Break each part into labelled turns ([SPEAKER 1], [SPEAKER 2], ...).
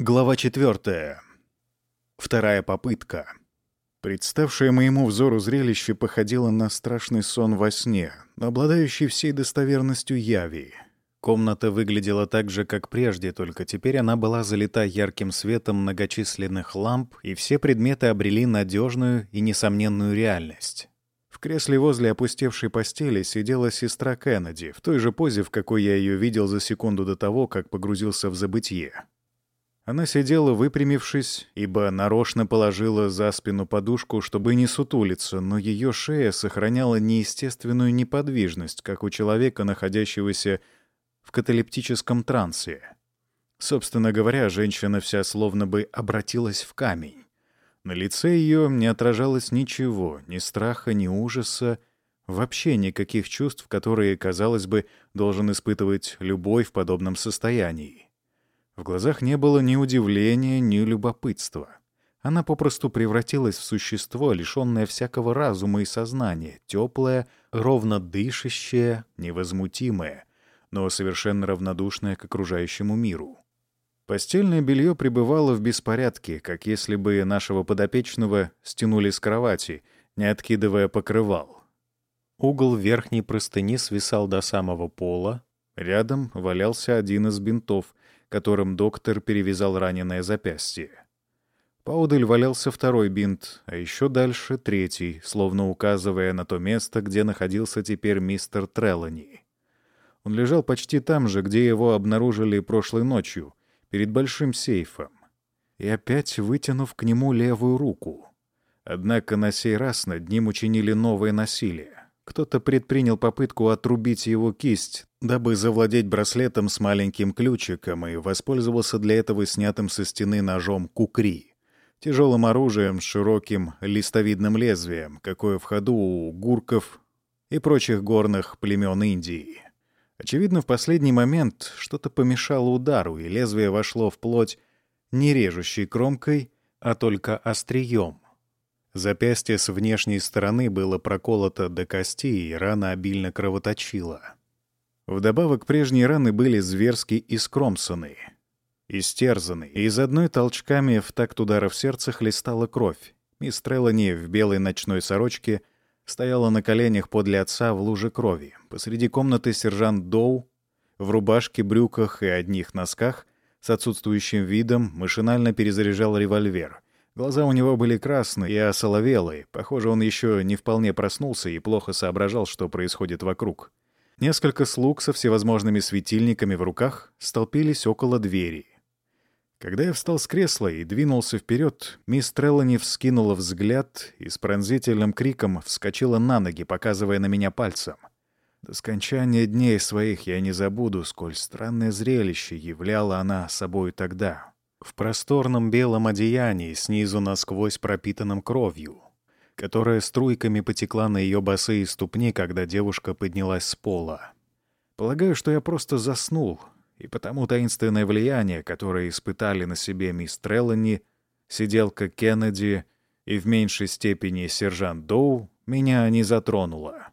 [SPEAKER 1] Глава четвертая. Вторая попытка. Представшее моему взору зрелище походило на страшный сон во сне, обладающий всей достоверностью яви. Комната выглядела так же, как прежде, только теперь она была залита ярким светом многочисленных ламп, и все предметы обрели надежную и несомненную реальность. В кресле возле опустевшей постели сидела сестра Кеннеди, в той же позе, в какой я ее видел за секунду до того, как погрузился в забытье. Она сидела выпрямившись, ибо нарочно положила за спину подушку, чтобы не сутулиться, но ее шея сохраняла неестественную неподвижность, как у человека, находящегося в каталептическом трансе. Собственно говоря, женщина вся словно бы обратилась в камень. На лице ее не отражалось ничего, ни страха, ни ужаса, вообще никаких чувств, которые, казалось бы, должен испытывать любой в подобном состоянии. В глазах не было ни удивления, ни любопытства. Она попросту превратилась в существо, лишенное всякого разума и сознания, теплое, ровно дышащее, невозмутимое, но совершенно равнодушное к окружающему миру. Постельное белье пребывало в беспорядке, как если бы нашего подопечного стянули с кровати, не откидывая покрывал. Угол верхней простыни свисал до самого пола, рядом валялся один из бинтов, которым доктор перевязал раненое запястье. Поодаль валялся второй бинт, а еще дальше третий, словно указывая на то место, где находился теперь мистер Треллани. Он лежал почти там же, где его обнаружили прошлой ночью, перед большим сейфом. И опять вытянув к нему левую руку. Однако на сей раз над ним учинили новое насилие. Кто-то предпринял попытку отрубить его кисть, дабы завладеть браслетом с маленьким ключиком и воспользовался для этого снятым со стены ножом кукри, тяжелым оружием с широким листовидным лезвием, какое в ходу у гурков и прочих горных племен Индии. Очевидно, в последний момент что-то помешало удару, и лезвие вошло в плоть не режущей кромкой, а только острием — Запястье с внешней стороны было проколото до кости, и рана обильно кровоточила. Вдобавок прежние раны были зверски искромсаны, истерзаны, и из одной толчками в такт ударов сердца хлестала кровь. Мисс Треллани в белой ночной сорочке стояла на коленях подле отца в луже крови. Посреди комнаты сержант Доу в рубашке, брюках и одних носках с отсутствующим видом машинально перезаряжал револьвер — Глаза у него были красные и осоловелые. Похоже, он еще не вполне проснулся и плохо соображал, что происходит вокруг. Несколько слуг со всевозможными светильниками в руках столпились около двери. Когда я встал с кресла и двинулся вперед, мисс Треллани вскинула взгляд и с пронзительным криком вскочила на ноги, показывая на меня пальцем. До скончания дней своих я не забуду, сколь странное зрелище являла она собой тогда в просторном белом одеянии, снизу насквозь пропитанном кровью, которая струйками потекла на ее босые ступни, когда девушка поднялась с пола. Полагаю, что я просто заснул, и потому таинственное влияние, которое испытали на себе мисс Треллани, сиделка Кеннеди и в меньшей степени сержант Доу, меня не затронуло.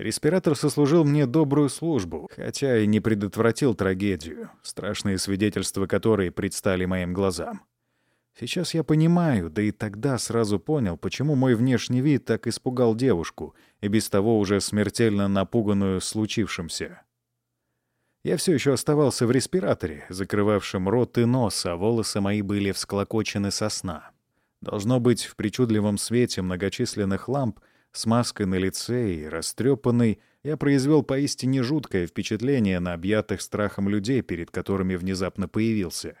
[SPEAKER 1] Респиратор сослужил мне добрую службу, хотя и не предотвратил трагедию, страшные свидетельства которой предстали моим глазам. Сейчас я понимаю, да и тогда сразу понял, почему мой внешний вид так испугал девушку, и без того уже смертельно напуганную случившимся. Я все еще оставался в респираторе, закрывавшем рот и нос, а волосы мои были всклокочены со сна. Должно быть, в причудливом свете многочисленных ламп с маской на лице и растрепанный, я произвел поистине жуткое впечатление на объятых страхом людей, перед которыми внезапно появился.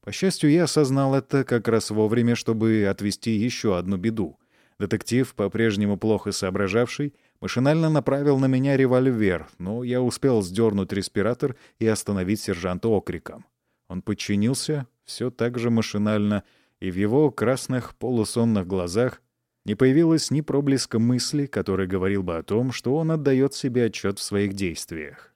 [SPEAKER 1] По счастью, я осознал это как раз вовремя, чтобы отвести еще одну беду. Детектив, по-прежнему плохо соображавший, машинально направил на меня револьвер, но я успел сдернуть респиратор и остановить сержанта окриком. Он подчинился, все так же машинально, и в его красных полусонных глазах не появилось ни проблеска мысли, который говорил бы о том, что он отдает себе отчет в своих действиях.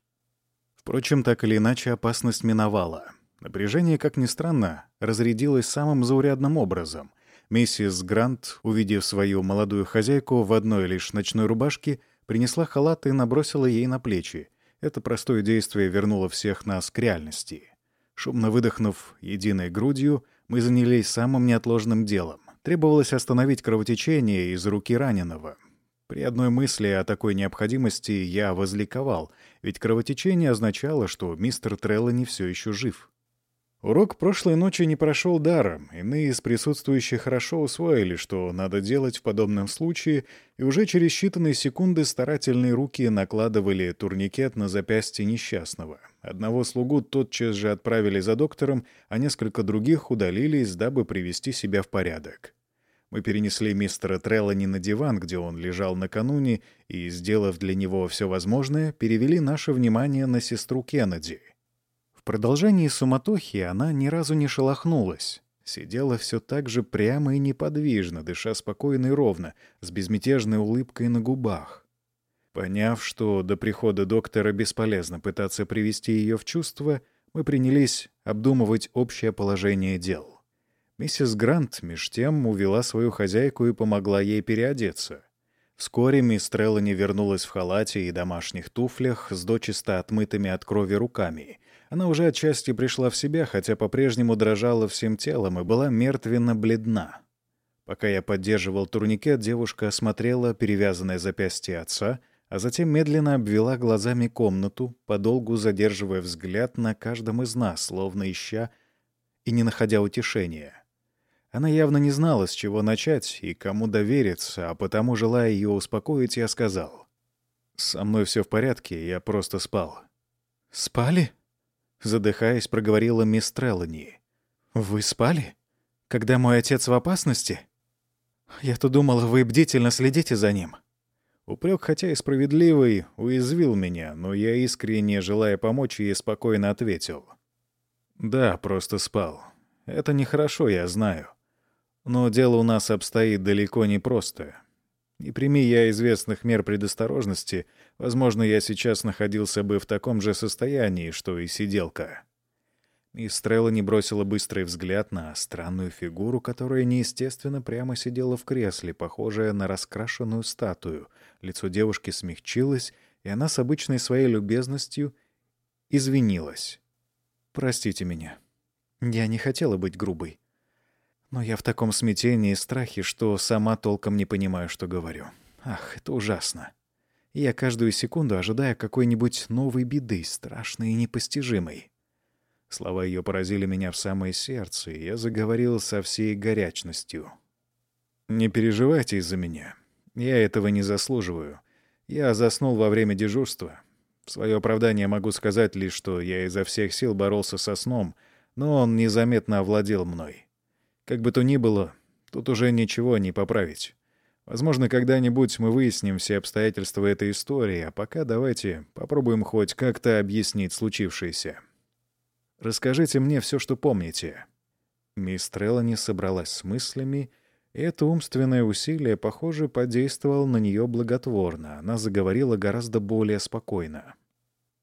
[SPEAKER 1] Впрочем, так или иначе, опасность миновала. Напряжение, как ни странно, разрядилось самым заурядным образом. Миссис Грант, увидев свою молодую хозяйку в одной лишь ночной рубашке, принесла халат и набросила ей на плечи. Это простое действие вернуло всех нас к реальности. Шумно выдохнув единой грудью, мы занялись самым неотложным делом. Требовалось остановить кровотечение из руки раненого. При одной мысли о такой необходимости я возликовал, ведь кровотечение означало, что мистер Треллани все еще жив. Урок прошлой ночи не прошел даром. Иные из присутствующих хорошо усвоили, что надо делать в подобном случае, и уже через считанные секунды старательные руки накладывали турникет на запястье несчастного. Одного слугу тотчас же отправили за доктором, а несколько других удалились, дабы привести себя в порядок. Мы перенесли мистера Треллани на диван, где он лежал накануне, и, сделав для него все возможное, перевели наше внимание на сестру Кеннеди — продолжении суматохи она ни разу не шелохнулась. Сидела все так же прямо и неподвижно, дыша спокойно и ровно, с безмятежной улыбкой на губах. Поняв, что до прихода доктора бесполезно пытаться привести ее в чувство, мы принялись обдумывать общее положение дел. Миссис Грант меж тем увела свою хозяйку и помогла ей переодеться. Вскоре мисс Треллани вернулась в халате и домашних туфлях с дочисто отмытыми от крови руками она уже отчасти пришла в себя, хотя по-прежнему дрожала всем телом и была мертвенно-бледна. Пока я поддерживал турникет, девушка осмотрела перевязанное запястье отца, а затем медленно обвела глазами комнату, подолгу задерживая взгляд на каждом из нас, словно ища и не находя утешения. Она явно не знала, с чего начать и кому довериться, а потому, желая ее успокоить, я сказал. «Со мной все в порядке, я просто спал». «Спали?» Задыхаясь, проговорила мисс Треллани. «Вы спали? Когда мой отец в опасности? Я-то думала, вы бдительно следите за ним». Упрек, хотя и справедливый, уязвил меня, но я искренне, желая помочь, ей спокойно ответил. «Да, просто спал. Это нехорошо, я знаю. Но дело у нас обстоит далеко не просто. Не прими я известных мер предосторожности, возможно, я сейчас находился бы в таком же состоянии, что и сиделка. И Стрелла не бросила быстрый взгляд на странную фигуру, которая неестественно прямо сидела в кресле, похожая на раскрашенную статую. Лицо девушки смягчилось, и она с обычной своей любезностью извинилась. «Простите меня. Я не хотела быть грубой. Но я в таком смятении и страхе, что сама толком не понимаю, что говорю. Ах, это ужасно. Я каждую секунду ожидаю какой-нибудь новой беды, страшной и непостижимой. Слова ее поразили меня в самое сердце, и я заговорил со всей горячностью. «Не переживайте из-за меня. Я этого не заслуживаю. Я заснул во время дежурства. В свое оправдание могу сказать лишь, что я изо всех сил боролся со сном, но он незаметно овладел мной. Как бы то ни было, тут уже ничего не поправить. Возможно, когда-нибудь мы выясним все обстоятельства этой истории, а пока давайте попробуем хоть как-то объяснить случившееся. Расскажите мне все, что помните». Мисс Треллани собралась с мыслями, и это умственное усилие, похоже, подействовало на нее благотворно. Она заговорила гораздо более спокойно.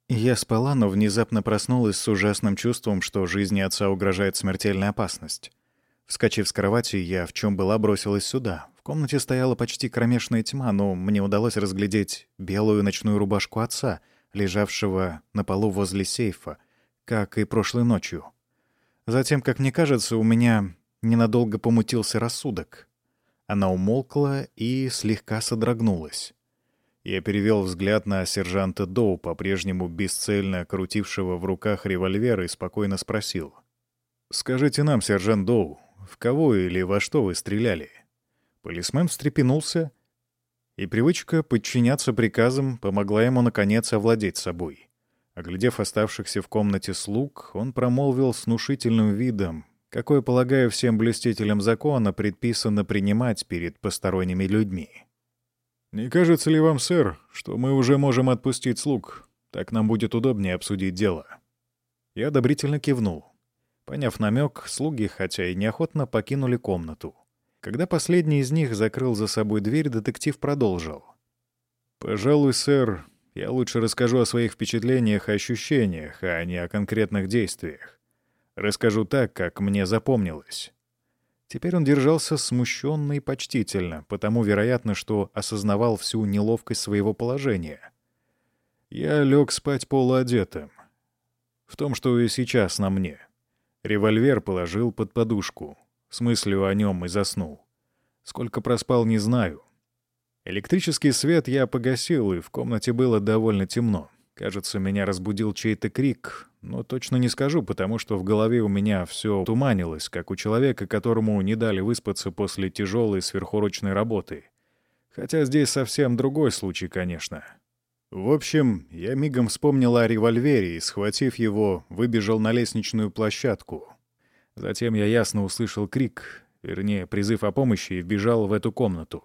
[SPEAKER 1] Я спала, но внезапно проснулась с ужасным чувством, что жизни отца угрожает смертельная опасность. Вскочив с кровати, я в чем была бросилась сюда. В комнате стояла почти кромешная тьма, но мне удалось разглядеть белую ночную рубашку отца, лежавшего на полу возле сейфа, как и прошлой ночью. Затем, как мне кажется, у меня ненадолго помутился рассудок. Она умолкла и слегка содрогнулась. Я перевел взгляд на сержанта Доу, по-прежнему бесцельно крутившего в руках револьвер, и спокойно спросил. «Скажите нам, сержант Доу, в кого или во что вы стреляли?» Полисмен встрепенулся, и привычка подчиняться приказам помогла ему, наконец, овладеть собой. Оглядев оставшихся в комнате слуг, он промолвил с внушительным видом, какое, полагаю, всем блюстителям закона предписано принимать перед посторонними людьми. «Не кажется ли вам, сэр, что мы уже можем отпустить слуг? Так нам будет удобнее обсудить дело». Я одобрительно кивнул. Поняв намек, слуги, хотя и неохотно, покинули комнату. Когда последний из них закрыл за собой дверь, детектив продолжил. «Пожалуй, сэр, я лучше расскажу о своих впечатлениях и ощущениях, а не о конкретных действиях. Расскажу так, как мне запомнилось». Теперь он держался смущенно и почтительно, потому, вероятно, что осознавал всю неловкость своего положения. Я лег спать полуодетым. В том, что и сейчас на мне — Револьвер положил под подушку. С мыслью о нем и заснул. Сколько проспал, не знаю. Электрический свет я погасил, и в комнате было довольно темно. Кажется, меня разбудил чей-то крик, но точно не скажу, потому что в голове у меня все туманилось, как у человека, которому не дали выспаться после тяжелой сверхурочной работы. Хотя здесь совсем другой случай, конечно. В общем, я мигом вспомнил о револьвере и, схватив его, выбежал на лестничную площадку. Затем я ясно услышал крик, вернее, призыв о помощи, и вбежал в эту комнату.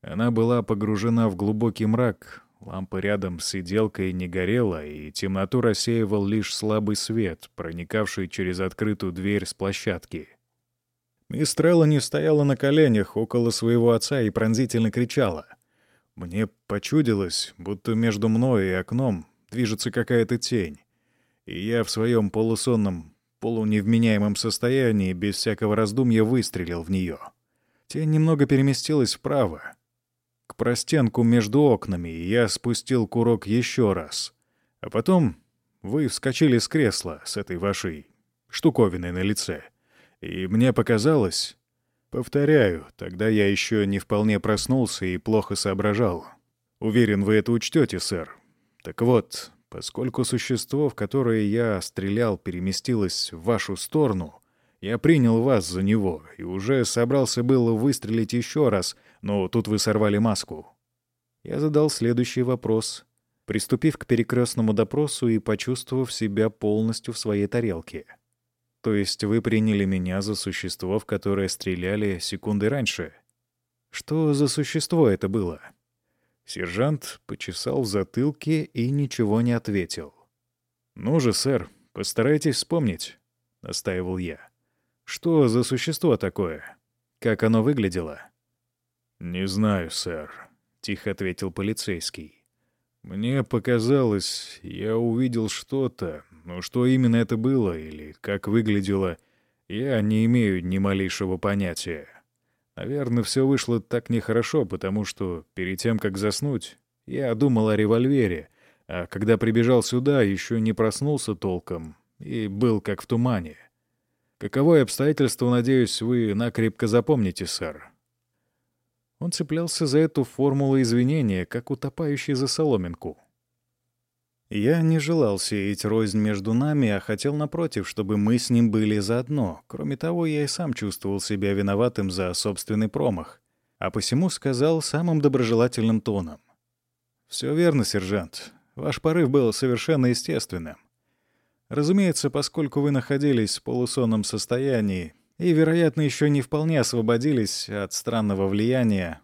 [SPEAKER 1] Она была погружена в глубокий мрак, лампа рядом с сиделкой не горела, и темноту рассеивал лишь слабый свет, проникавший через открытую дверь с площадки. Мисс Треллани стояла на коленях около своего отца и пронзительно кричала. Мне почудилось, будто между мной и окном движется какая-то тень, и я в своем полусонном полуневменяемом состоянии без всякого раздумья выстрелил в нее. Тень немного переместилась вправо, к простенку между окнами, и я спустил курок еще раз. А потом вы вскочили с кресла с этой вашей штуковиной на лице. И мне показалось... Повторяю, тогда я еще не вполне проснулся и плохо соображал. Уверен, вы это учтете, сэр. Так вот, Поскольку существо, в которое я стрелял, переместилось в вашу сторону, я принял вас за него и уже собрался было выстрелить еще раз, но тут вы сорвали маску. Я задал следующий вопрос, приступив к перекрестному допросу и почувствовав себя полностью в своей тарелке. То есть вы приняли меня за существо, в которое стреляли секунды раньше? Что за существо это было? — Сержант почесал в затылке и ничего не ответил. «Ну же, сэр, постарайтесь вспомнить», — настаивал я. «Что за существо такое? Как оно выглядело?» «Не знаю, сэр», — тихо ответил полицейский. «Мне показалось, я увидел что-то, но что именно это было или как выглядело, я не имею ни малейшего понятия». Наверное, все вышло так нехорошо, потому что перед тем, как заснуть, я думал о револьвере, а когда прибежал сюда, еще не проснулся толком и был как в тумане. Каковое обстоятельство, надеюсь, вы накрепко запомните, сэр. Он цеплялся за эту формулу извинения, как утопающий за соломинку. Я не желал сеять рознь между нами, а хотел, напротив, чтобы мы с ним были заодно. Кроме того, я и сам чувствовал себя виноватым за собственный промах, а посему сказал самым доброжелательным тоном. «Все верно, сержант. Ваш порыв был совершенно естественным. Разумеется, поскольку вы находились в полусонном состоянии и, вероятно, еще не вполне освободились от странного влияния,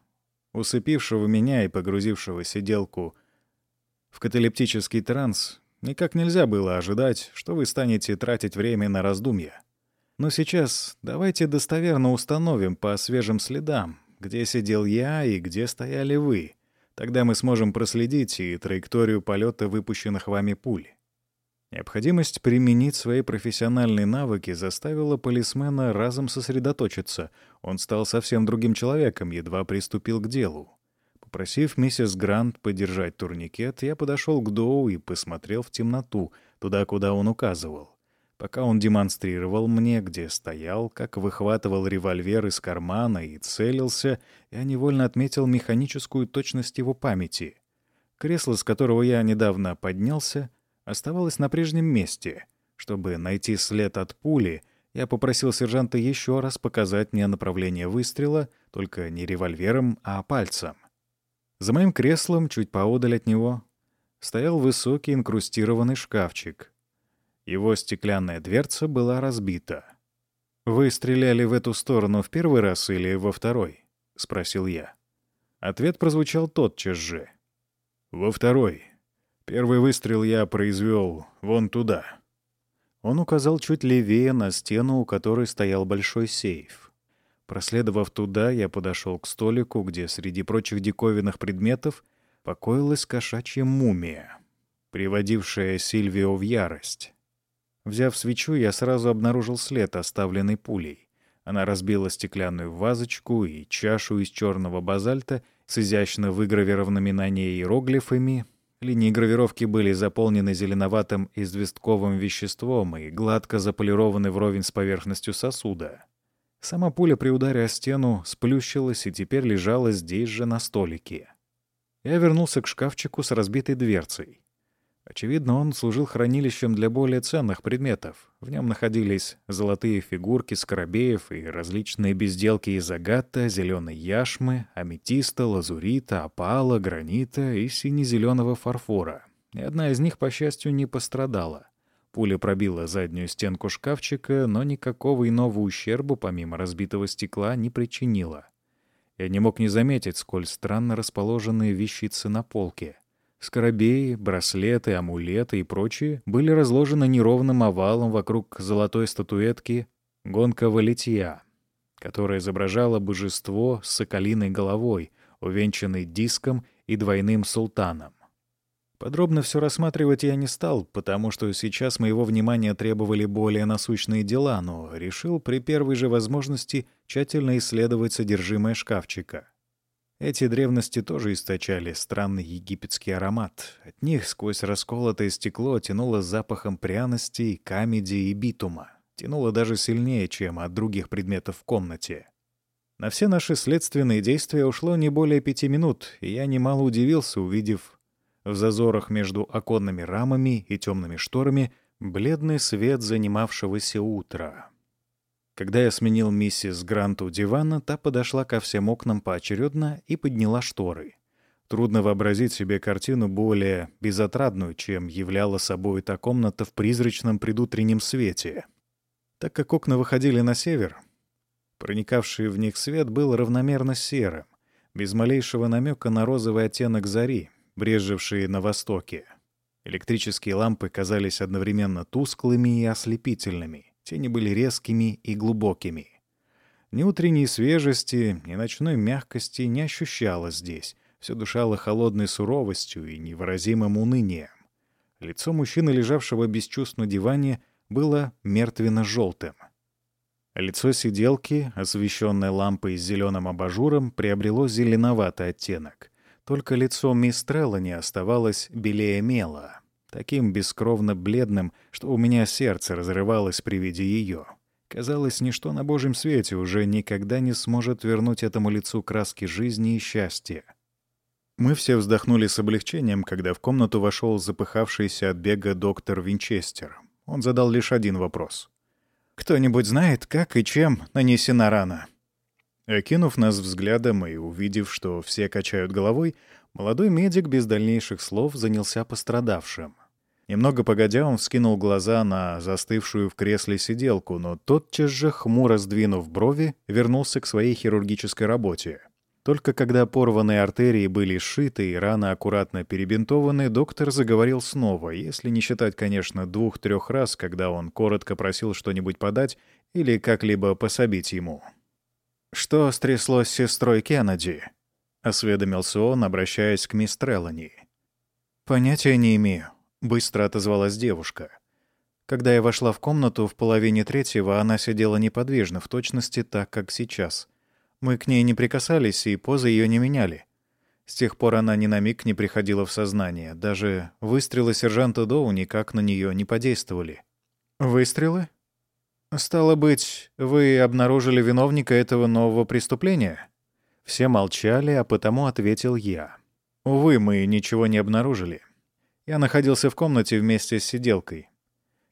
[SPEAKER 1] усыпившего меня и погрузившего сиделку — в каталептический транс никак нельзя было ожидать, что вы станете тратить время на раздумья. Но сейчас давайте достоверно установим по свежим следам, где сидел я и где стояли вы. Тогда мы сможем проследить и траекторию полета выпущенных вами пуль. Необходимость применить свои профессиональные навыки заставила полисмена разом сосредоточиться. Он стал совсем другим человеком, едва приступил к делу. Попросив миссис Грант подержать турникет, я подошел к Доу и посмотрел в темноту, туда, куда он указывал. Пока он демонстрировал мне, где стоял, как выхватывал револьвер из кармана и целился, я невольно отметил механическую точность его памяти. Кресло, с которого я недавно поднялся, оставалось на прежнем месте. Чтобы найти след от пули, я попросил сержанта еще раз показать мне направление выстрела, только не револьвером, а пальцем. За моим креслом, чуть поодаль от него, стоял высокий инкрустированный шкафчик. Его стеклянная дверца была разбита. «Вы стреляли в эту сторону в первый раз или во второй?» — спросил я. Ответ прозвучал тотчас же. «Во второй. Первый выстрел я произвел вон туда». Он указал чуть левее на стену, у которой стоял большой сейф. Проследовав туда, я подошел к столику, где среди прочих диковинных предметов покоилась кошачья мумия, приводившая Сильвио в ярость. Взяв свечу, я сразу обнаружил след, оставленный пулей. Она разбила стеклянную вазочку и чашу из черного базальта с изящно выгравированными на ней иероглифами Линии гравировки были заполнены зеленоватым известковым веществом и гладко заполированы вровень с поверхностью сосуда. Сама пуля при ударе о стену сплющилась и теперь лежала здесь же на столике. Я вернулся к шкафчику с разбитой дверцей. Очевидно, он служил хранилищем для более ценных предметов. В нем находились золотые фигурки скоробеев и различные безделки из агата, зеленой яшмы, аметиста, лазурита, опала, гранита и сине-зеленого фарфора. Ни одна из них, по счастью, не пострадала. Пуля пробила заднюю стенку шкафчика, но никакого иного ущерба, помимо разбитого стекла, не причинила. Я не мог не заметить, сколь странно расположенные вещицы на полке — Скоробеи, браслеты, амулеты и прочие были разложены неровным овалом вокруг золотой статуэтки гонкового литья, которая изображала божество с соколиной головой, увенчанной диском и двойным султаном. Подробно все рассматривать я не стал, потому что сейчас моего внимания требовали более насущные дела, но решил при первой же возможности тщательно исследовать содержимое шкафчика — эти древности тоже источали странный египетский аромат. От них сквозь расколотое стекло тянуло запахом пряностей, камеди и битума. Тянуло даже сильнее, чем от других предметов в комнате. На все наши следственные действия ушло не более пяти минут, и я немало удивился, увидев в зазорах между оконными рамами и темными шторами бледный свет занимавшегося утра. Когда я сменил миссис Грант у дивана, та подошла ко всем окнам поочередно и подняла шторы. Трудно вообразить себе картину более безотрадную, чем являла собой та комната в призрачном предутреннем свете. Так как окна выходили на север, проникавший в них свет был равномерно серым, без малейшего намека на розовый оттенок зари, брежевшие на востоке. Электрические лампы казались одновременно тусклыми и ослепительными — Тени были резкими и глубокими. Ни утренней свежести, ни ночной мягкости не ощущалось здесь. Все дышало холодной суровостью и невыразимым унынием. Лицо мужчины, лежавшего без чувств на диване, было мертвенно-желтым. Лицо сиделки, освещенное лампой с зеленым абажуром, приобрело зеленоватый оттенок. Только лицо мисс Треллани оставалось белее мела таким бескровно бледным, что у меня сердце разрывалось при виде ее. Казалось, ничто на Божьем свете уже никогда не сможет вернуть этому лицу краски жизни и счастья. Мы все вздохнули с облегчением, когда в комнату вошел запыхавшийся от бега доктор Винчестер. Он задал лишь один вопрос. «Кто-нибудь знает, как и чем нанесена рана?» Окинув нас взглядом и увидев, что все качают головой, молодой медик без дальнейших слов занялся пострадавшим. Немного погодя, он вскинул глаза на застывшую в кресле сиделку, но тотчас же, хмуро сдвинув брови, вернулся к своей хирургической работе. Только когда порванные артерии были сшиты и раны аккуратно перебинтованы, доктор заговорил снова, если не считать, конечно, двух-трех раз, когда он коротко просил что-нибудь подать или как-либо пособить ему. «Что стряслось с сестрой Кеннеди?» — осведомился он, обращаясь к мисс Треллани. «Понятия не имею. — быстро отозвалась девушка. Когда я вошла в комнату в половине третьего, она сидела неподвижно, в точности так, как сейчас. Мы к ней не прикасались, и позы ее не меняли. С тех пор она ни на миг не приходила в сознание. Даже выстрелы сержанта Доу никак на нее не подействовали. «Выстрелы?» «Стало быть, вы обнаружили виновника этого нового преступления?» Все молчали, а потому ответил я. «Увы, мы ничего не обнаружили. Я находился в комнате вместе с сиделкой.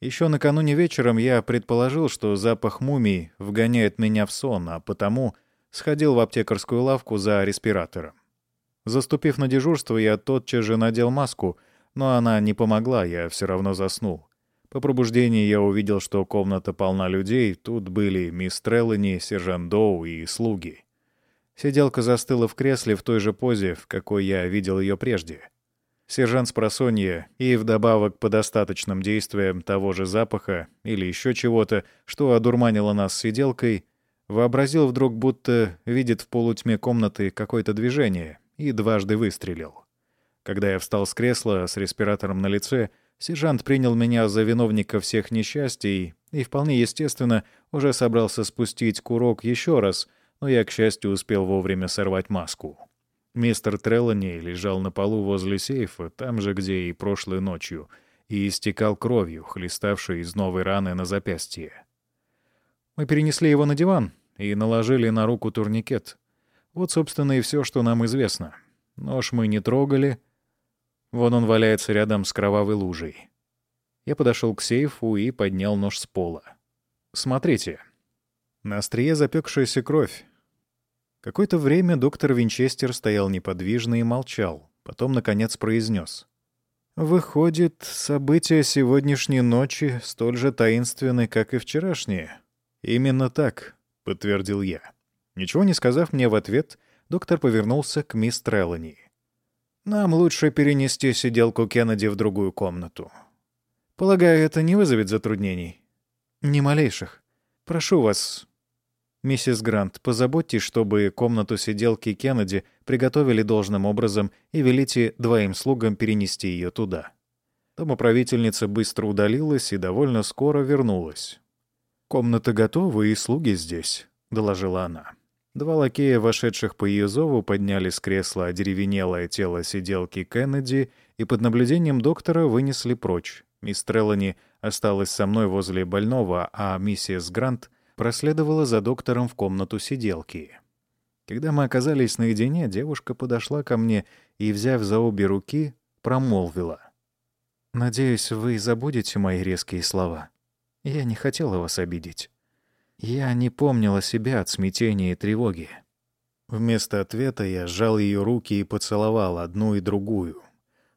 [SPEAKER 1] Еще накануне вечером я предположил, что запах мумий вгоняет меня в сон, а потому сходил в аптекарскую лавку за респиратором. Заступив на дежурство, я тотчас же надел маску, но она не помогла, я все равно заснул. По пробуждении я увидел, что комната полна людей, тут были мисс Треллани, сержант Доу и слуги. Сиделка застыла в кресле в той же позе, в какой я видел ее прежде — Сержант Спросонья и вдобавок по достаточным действиям того же запаха или еще чего-то, что одурманило нас сиделкой, вообразил вдруг, будто видит в полутьме комнаты какое-то движение и дважды выстрелил. Когда я встал с кресла с респиратором на лице, сержант принял меня за виновника всех несчастий и, вполне естественно, уже собрался спустить курок еще раз, но я, к счастью, успел вовремя сорвать маску. Мистер Треллани лежал на полу возле сейфа, там же, где и прошлой ночью, и истекал кровью, хлеставшей из новой раны на запястье. Мы перенесли его на диван и наложили на руку турникет. Вот, собственно, и все, что нам известно. Нож мы не трогали. Вон он валяется рядом с кровавой лужей. Я подошел к сейфу и поднял нож с пола. «Смотрите». На острие запекшаяся кровь. Какое-то время доктор Винчестер стоял неподвижно и молчал. Потом, наконец, произнес. «Выходит, события сегодняшней ночи столь же таинственны, как и вчерашние?» «Именно так», — подтвердил я. Ничего не сказав мне в ответ, доктор повернулся к мисс Треллани. «Нам лучше перенести сиделку Кеннеди в другую комнату. Полагаю, это не вызовет затруднений?» «Ни малейших. Прошу вас, миссис Грант, позаботьтесь, чтобы комнату сиделки Кеннеди приготовили должным образом и велите двоим слугам перенести ее туда». Домоправительница быстро удалилась и довольно скоро вернулась. «Комната готова, и слуги здесь», — доложила она. Два лакея, вошедших по ее зову, подняли с кресла одеревенелое тело сиделки Кеннеди и под наблюдением доктора вынесли прочь. Мисс Треллани осталась со мной возле больного, а миссис Грант проследовала за доктором в комнату сиделки. Когда мы оказались наедине, девушка подошла ко мне и, взяв за обе руки, промолвила. «Надеюсь, вы забудете мои резкие слова. Я не хотела вас обидеть». Я не помнила себя от смятения и тревоги. Вместо ответа я сжал ее руки и поцеловал одну и другую.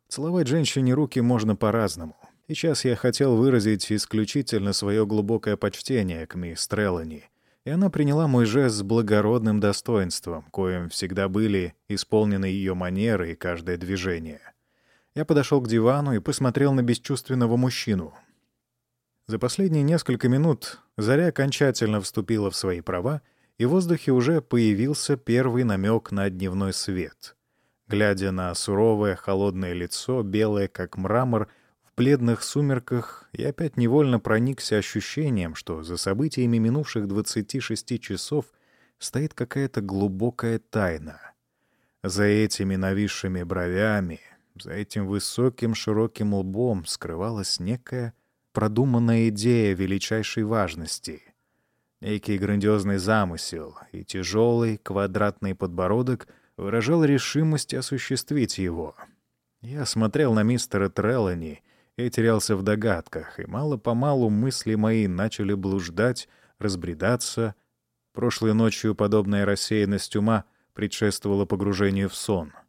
[SPEAKER 1] Целовать женщине руки можно по-разному. Сейчас я хотел выразить исключительно свое глубокое почтение к мисс Треллани, и она приняла мой жест с благородным достоинством, коим всегда были исполнены ее манеры и каждое движение. Я подошел к дивану и посмотрел на бесчувственного мужчину, за последние несколько минут заря окончательно вступила в свои права, и в воздухе уже появился первый намек на дневной свет. Глядя на суровое, холодное лицо, белое как мрамор, в бледных сумерках, я опять невольно проникся ощущением, что за событиями минувших 26 часов стоит какая-то глубокая тайна. За этими нависшими бровями, за этим высоким широким лбом скрывалась некая продуманная идея величайшей важности. Некий грандиозный замысел, и тяжелый квадратный подбородок выражал решимость осуществить его. Я смотрел на мистера Треллани и терялся в догадках, и мало-помалу мысли мои начали блуждать, разбредаться. Прошлой ночью подобная рассеянность ума предшествовала погружению в сон —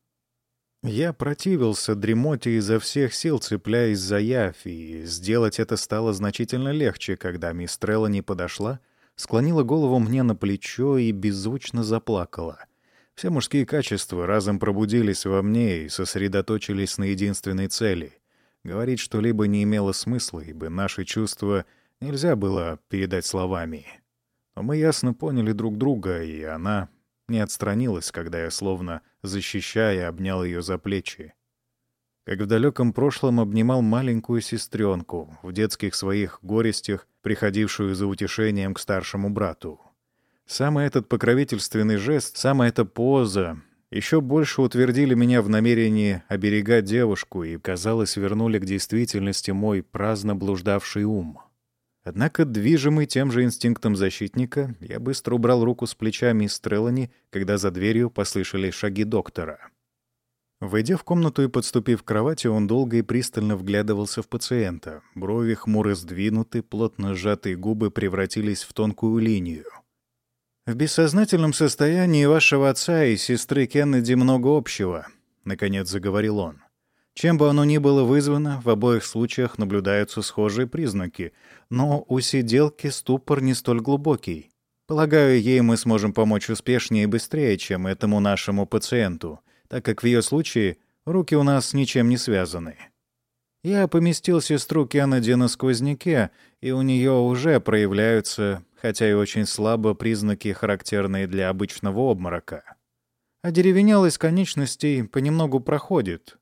[SPEAKER 1] я противился дремоте изо всех сил, цепляясь за явь, и сделать это стало значительно легче, когда мисс Треллани подошла, склонила голову мне на плечо и беззвучно заплакала. Все мужские качества разом пробудились во мне и сосредоточились на единственной цели. Говорить что-либо не имело смысла, ибо наши чувства нельзя было передать словами. Но мы ясно поняли друг друга, и она не отстранилась, когда я, словно защищая, обнял ее за плечи. Как в далеком прошлом обнимал маленькую сестренку, в детских своих горестях, приходившую за утешением к старшему брату. Самый этот покровительственный жест, самая эта поза еще больше утвердили меня в намерении оберегать девушку и, казалось, вернули к действительности мой праздно блуждавший ум. Однако, движимый тем же инстинктом защитника, я быстро убрал руку с плеча мисс Треллани, когда за дверью послышали шаги доктора. Войдя в комнату и подступив к кровати, он долго и пристально вглядывался в пациента. Брови хмуро сдвинуты, плотно сжатые губы превратились в тонкую линию. «В бессознательном состоянии вашего отца и сестры Кеннеди много общего», — наконец заговорил он. Чем бы оно ни было вызвано, в обоих случаях наблюдаются схожие признаки, но у сиделки ступор не столь глубокий. Полагаю, ей мы сможем помочь успешнее и быстрее, чем этому нашему пациенту, так как в ее случае руки у нас ничем не связаны. Я поместил сестру Кеннеди на сквозняке, и у нее уже проявляются, хотя и очень слабо, признаки, характерные для обычного обморока. А деревенелость конечностей понемногу проходит,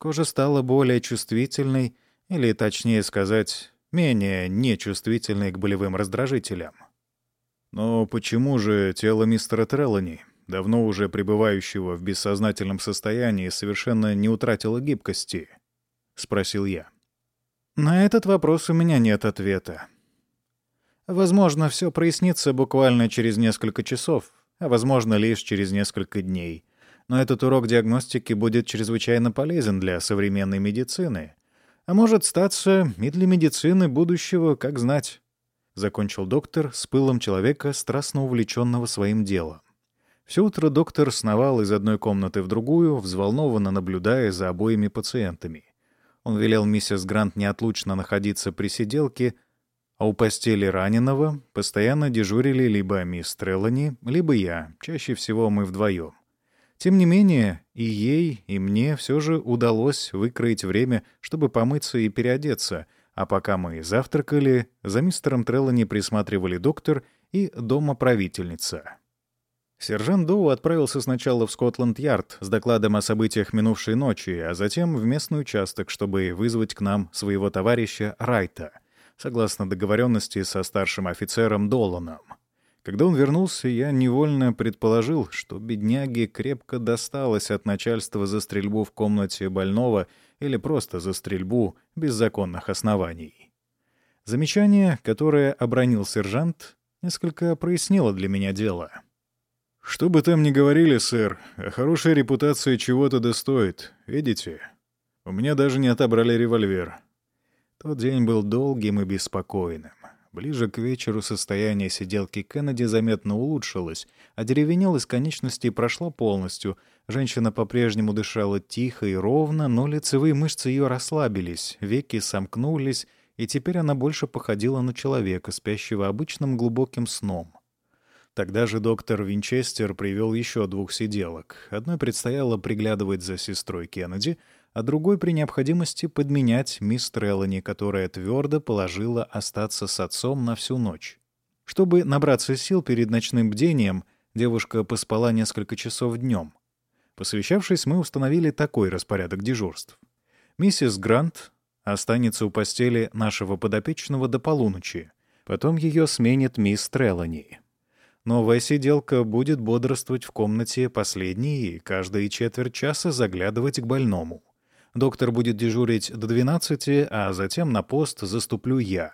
[SPEAKER 1] Кожа стала более чувствительной, или, точнее сказать, менее нечувствительной к болевым раздражителям. «Но почему же тело мистера Треллани?» — давно уже пребывающего в бессознательном состоянии, совершенно не утратила гибкости? — спросил я.
[SPEAKER 2] На этот вопрос у меня нет ответа. Возможно, все прояснится буквально через несколько часов, а возможно, лишь через несколько дней. Но этот урок диагностики будет чрезвычайно полезен для современной медицины. А может статься и для медицины будущего, как знать. Закончил доктор с пылом человека, страстно увлеченного своим делом. Все утро доктор сновал из одной комнаты в другую, взволнованно наблюдая за обоими пациентами. Он велел миссис Грант неотлучно находиться при сиделке, а у постели раненого постоянно дежурили либо мисс Треллани, либо я, чаще всего мы вдвоем. Тем не менее, и ей, и мне все же удалось выкроить время, чтобы помыться и переодеться, а пока мы завтракали, за мистером Треллани присматривали доктор и домоправительница. Сержант Доу отправился сначала в Скотланд-Ярд с докладом о событиях минувшей ночи, а затем в местный участок, чтобы вызвать к нам своего товарища Райта — согласно договоренности со старшим офицером Доланом. Когда он вернулся, я невольно предположил, что бедняге крепко досталось от начальства за стрельбу в комнате больного или просто за стрельбу без законных оснований. Замечание, которое обронил сержант, несколько прояснило для меня дело.
[SPEAKER 1] «Что бы там ни говорили, сэр, а хорошая репутация чего-то достоит. Видите? У меня даже не отобрали револьвер.
[SPEAKER 2] Тот день был долгим и беспокойным. Ближе к вечеру состояние сиделки Кеннеди заметно улучшилось, а деревенелость конечностей прошла полностью. Женщина по-прежнему дышала тихо и ровно, но лицевые мышцы ее расслабились, веки сомкнулись, и теперь она больше походила на человека, спящего обычным глубоким сном. Тогда же доктор Винчестер привел еще двух сиделок. Одной предстояло приглядывать за сестрой Кеннеди — а другой при необходимости подменять мисс Треллани, которая твердо положила остаться с отцом на всю ночь. Чтобы набраться сил перед ночным бдением, девушка поспала несколько часов днем. Посвящавшись, мы установили такой распорядок дежурств. Миссис Грант останется у постели нашего подопечного до полуночи. Потом ее сменит мисс Треллани. Новая сиделка будет бодрствовать в комнате последней и каждые четверть часа заглядывать к больному. Доктор будет дежурить до 12, а затем на пост заступлю я.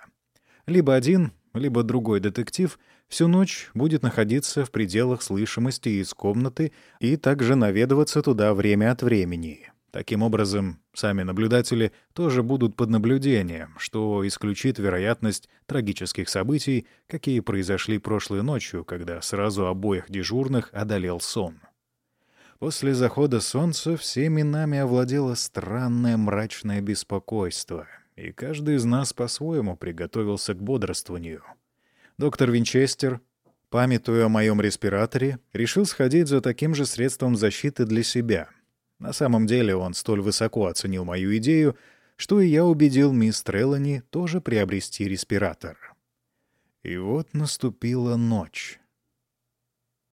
[SPEAKER 2] Либо один, либо другой детектив всю ночь будет находиться в пределах слышимости из комнаты и также наведываться туда время от времени. Таким образом, сами наблюдатели тоже будут под наблюдением, что исключит вероятность трагических событий, какие произошли прошлой ночью, когда сразу обоих дежурных одолел сон. После захода солнца всеми нами овладело странное мрачное беспокойство, и каждый из нас по-своему приготовился к бодрствованию. Доктор Винчестер, памятуя о моем респираторе, решил сходить за таким же средством защиты для себя. На самом деле он столь высоко оценил мою идею, что и я убедил мисс Треллани тоже приобрести респиратор. И вот наступила ночь.